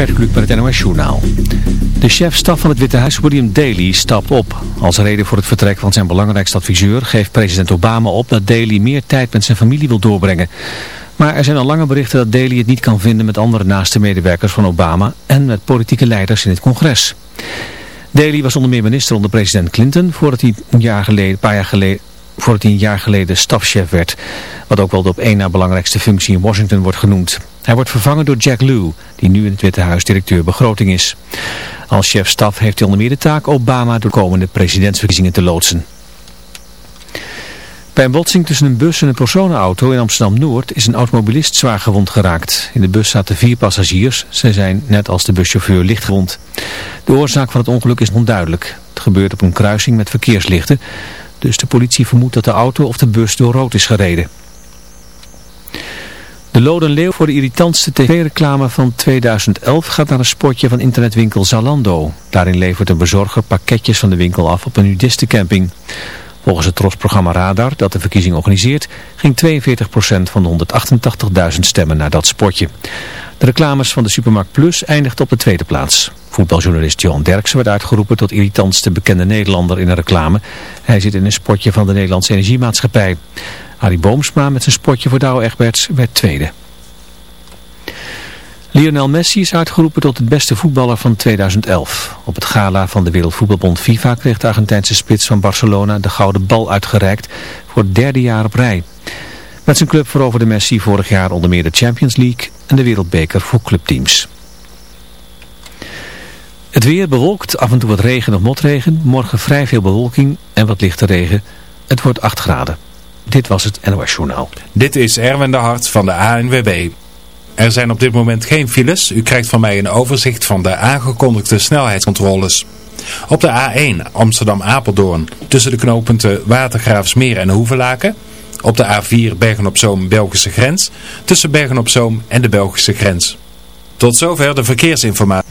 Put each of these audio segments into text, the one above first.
Gert met het NOS Journaal. De chef-staf van het Witte Huis, William Daley, stapt op. Als reden voor het vertrek van zijn belangrijkste adviseur geeft president Obama op dat Daley meer tijd met zijn familie wil doorbrengen. Maar er zijn al lange berichten dat Daley het niet kan vinden met andere naaste medewerkers van Obama en met politieke leiders in het congres. Daley was onder meer minister onder president Clinton voordat hij een jaar geleden, paar jaar geleden voordat hij een jaar geleden stafchef werd, wat ook wel de op één na belangrijkste functie in Washington wordt genoemd. Hij wordt vervangen door Jack Lew, die nu in het Witte Huis directeur begroting is. Als chef-staf heeft hij onder meer de taak Obama door komende presidentsverkiezingen te loodsen. Bij een botsing tussen een bus en een personenauto in Amsterdam-Noord is een automobilist zwaar gewond geraakt. In de bus zaten vier passagiers. Zij zijn, net als de buschauffeur, lichtgewond. De oorzaak van het ongeluk is onduidelijk. Het gebeurt op een kruising met verkeerslichten. Dus de politie vermoedt dat de auto of de bus door rood is gereden. De Loden Leeuw voor de irritantste tv-reclame van 2011 gaat naar een spotje van internetwinkel Zalando. Daarin levert een bezorger pakketjes van de winkel af op een nudistencamping. Volgens het trosprogramma Radar, dat de verkiezing organiseert, ging 42% van de 188.000 stemmen naar dat spotje. De reclames van de Supermarkt Plus eindigt op de tweede plaats. Voetbaljournalist Johan Derksen werd uitgeroepen tot irritantste bekende Nederlander in een reclame. Hij zit in een spotje van de Nederlandse Energiemaatschappij. Harry Boomsma met zijn spotje voor Douwe Egberts werd tweede. Lionel Messi is uitgeroepen tot het beste voetballer van 2011. Op het gala van de Wereldvoetbalbond FIFA kreeg de Argentijnse spits van Barcelona de gouden bal uitgereikt voor het derde jaar op rij. Met zijn club veroverde Messi vorig jaar onder meer de Champions League en de Wereldbeker voor clubteams. Het weer bewolkt, af en toe wat regen of motregen. Morgen vrij veel bewolking en wat lichte regen. Het wordt 8 graden. Dit was het NOS Journaal. Dit is Erwin de Hart van de ANWB. Er zijn op dit moment geen files. U krijgt van mij een overzicht van de aangekondigde snelheidscontroles. Op de A1 Amsterdam-Apeldoorn tussen de knooppunten Watergraafsmeer en Hoevelaken. Op de A4 Bergen-op-Zoom Belgische grens tussen Bergen-op-Zoom en de Belgische grens. Tot zover de verkeersinformatie.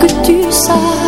que tu saches,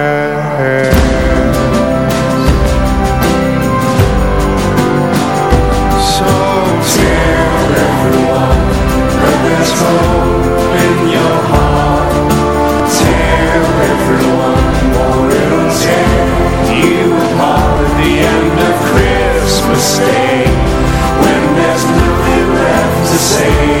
stay when there's nothing left to say.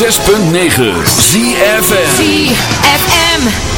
106.9 ZFM ZFM.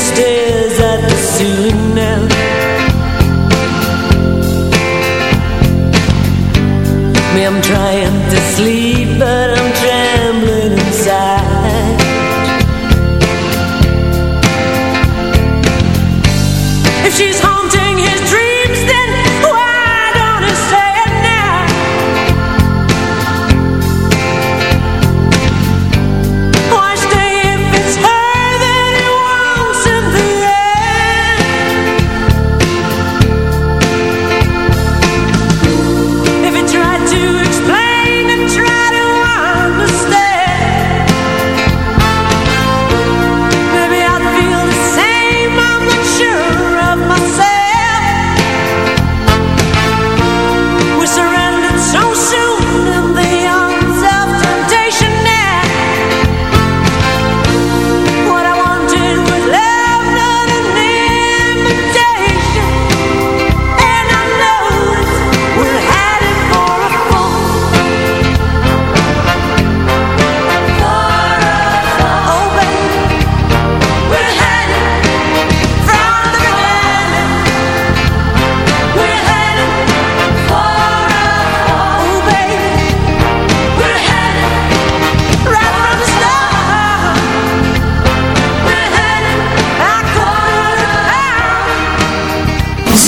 Stay.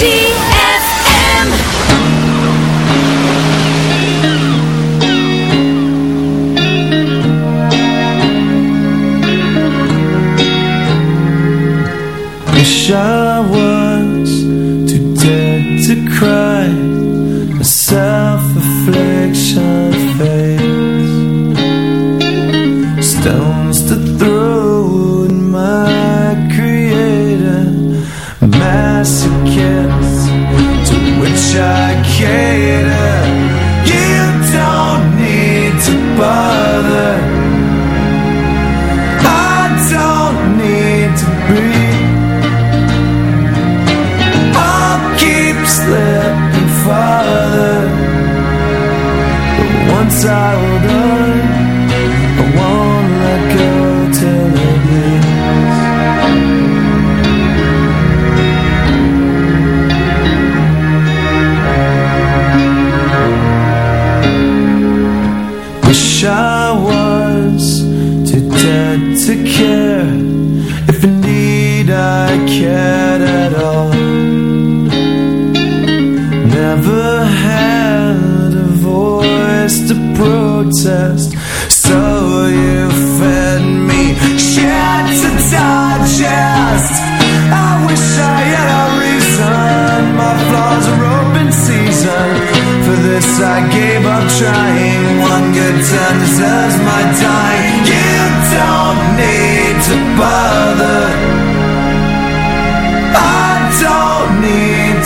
See.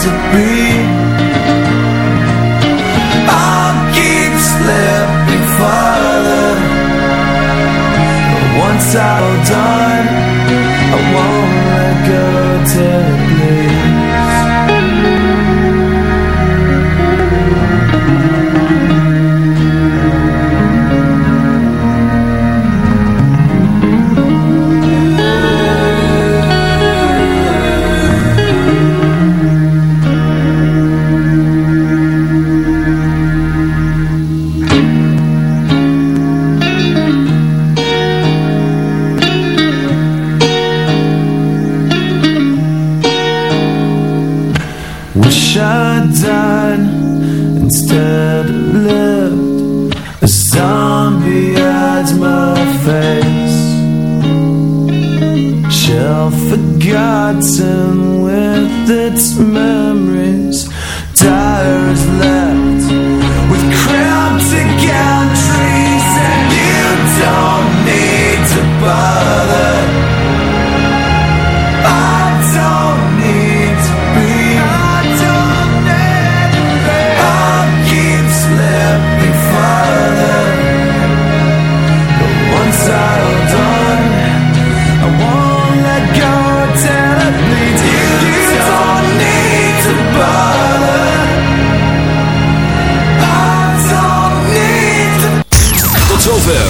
to be I'll keep slipping further. But once I'm done